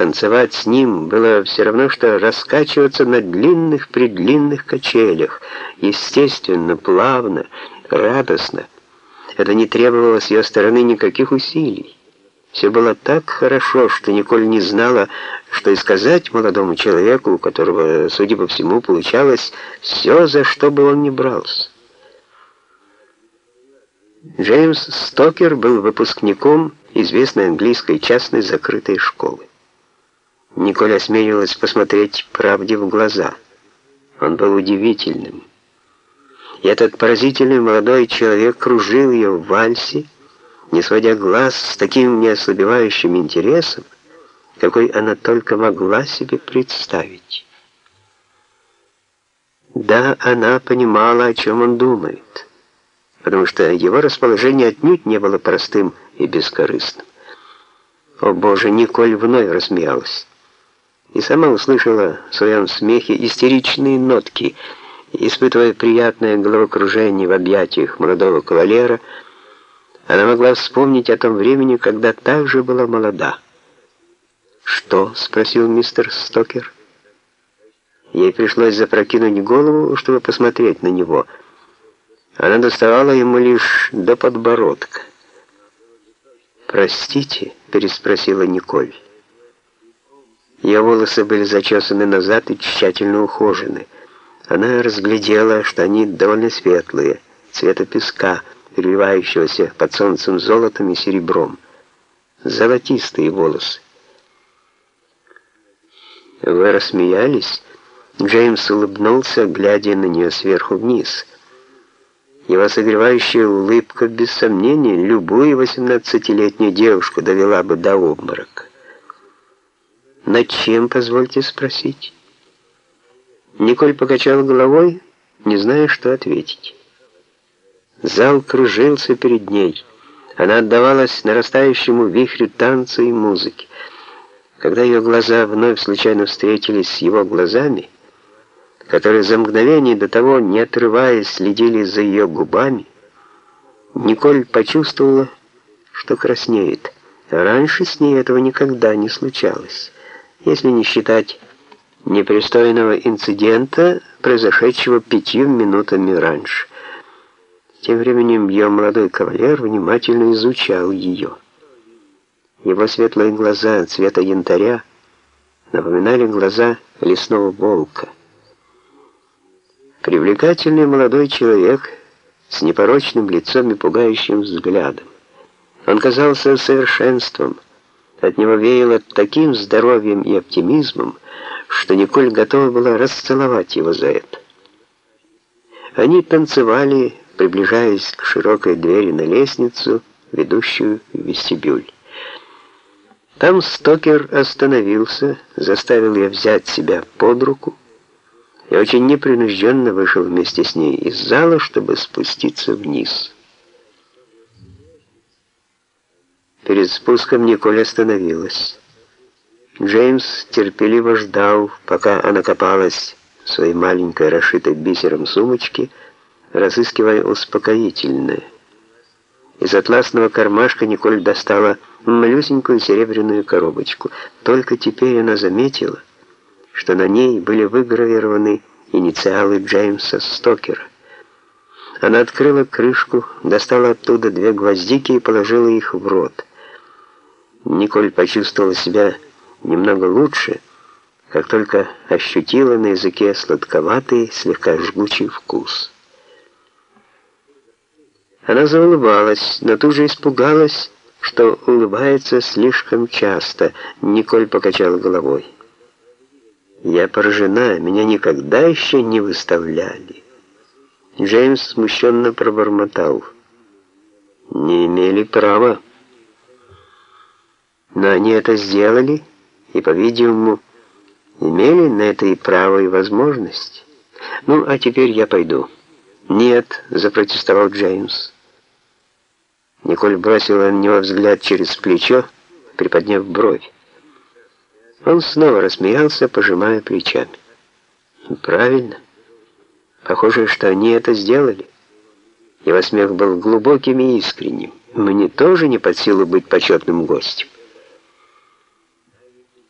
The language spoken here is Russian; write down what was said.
Танцевать с ним было все равно, что раскачиваться на длинных-предлинных качелях, естественно, плавно, радостно. Это не требовало с ее стороны никаких усилий. Все было так хорошо, что Николь не знала, что и сказать молодому человеку, у которого, судя по всему, получалось все, за что бы он ни брался. Джеймс Стокер был выпускником известной английской частной закрытой школы. Николь осмелилась посмотреть правде в глаза. Он был удивительным. И этот поразительный молодой человек кружил ее в вальсе, не сводя глаз с таким неослабевающим интересом, какой она только могла себе представить. Да, она понимала, о чем он думает, потому что его расположение отнюдь не было простым и бескорыстным. О боже, Николь вновь рассмеялась и сама услышала в своем смехе истеричные нотки, испытывая приятное головокружение в объятиях молодого кавалера, она могла вспомнить о том времени, когда также была молода. «Что?» — спросил мистер Стокер. Ей пришлось запрокинуть голову, чтобы посмотреть на него. Она доставала ему лишь до подбородка. «Простите?» — переспросила Николь. Ее волосы были зачесаны назад и тщательно ухожены. Она разглядела, что они довольно светлые, цвета песка, переливающегося под солнцем золотом и серебром. Золотистые волосы. «Вы рассмеялись?» Джеймс улыбнулся, глядя на нее сверху вниз. Его согревающая улыбка, без сомнения, любую восемнадцатилетнюю девушку довела бы до обморока. «Над чем, позвольте спросить?» Николь покачала головой, не зная, что ответить. Зал кружился перед ней. Она отдавалась нарастающему вихрю танца и музыки. Когда ее глаза вновь случайно встретились с его глазами, которые за мгновение до того, не отрываясь, следили за ее губами, Николь почувствовала, что краснеет. Раньше с ней этого никогда не случалось если не считать непристойного инцидента, произошедшего пятью минутами раньше. Тем временем ее молодой кавалер внимательно изучал ее. Его светлые глаза цвета янтаря напоминали глаза лесного волка. Привлекательный молодой человек с непорочным лицом и пугающим взглядом. Он казался совершенством, от него веяло таким здоровьем и оптимизмом, что Николь готова была расцеловать его за это. Они танцевали, приближаясь к широкой двери на лестницу, ведущую в вестибюль. Там Стокер остановился, заставил ее взять себя под руку и очень непринужденно вышел вместе с ней из зала, чтобы спуститься вниз. Перед спуском Николь остановилась. Джеймс терпеливо ждал, пока она копалась в своей маленькой, расшитой бисером сумочке, разыскивая успокоительное. Из атласного кармашка Николь достала малюсенькую серебряную коробочку. Только теперь она заметила, что на ней были выгравированы инициалы Джеймса Стокера. Она открыла крышку, достала оттуда две гвоздики и положила их в рот. Николь почувствовала себя немного лучше, как только ощутила на языке сладковатый, слегка жгучий вкус. Она заулыбалась, но тут же испугалась, что улыбается слишком часто. Николь покачала головой. «Я поражена, меня никогда еще не выставляли». Джеймс смущенно пробормотал. «Не имели права». Но они это сделали и, по-видимому, имели на это и право, и возможность. Ну, а теперь я пойду. Нет, запротестовал Джеймс. Николь бросила на него взгляд через плечо, приподняв бровь. Он снова рассмеялся, пожимая плечами. Правильно. Похоже, что они это сделали. Его смех был глубоким и искренним. Мне тоже не под силу быть почетным гостем.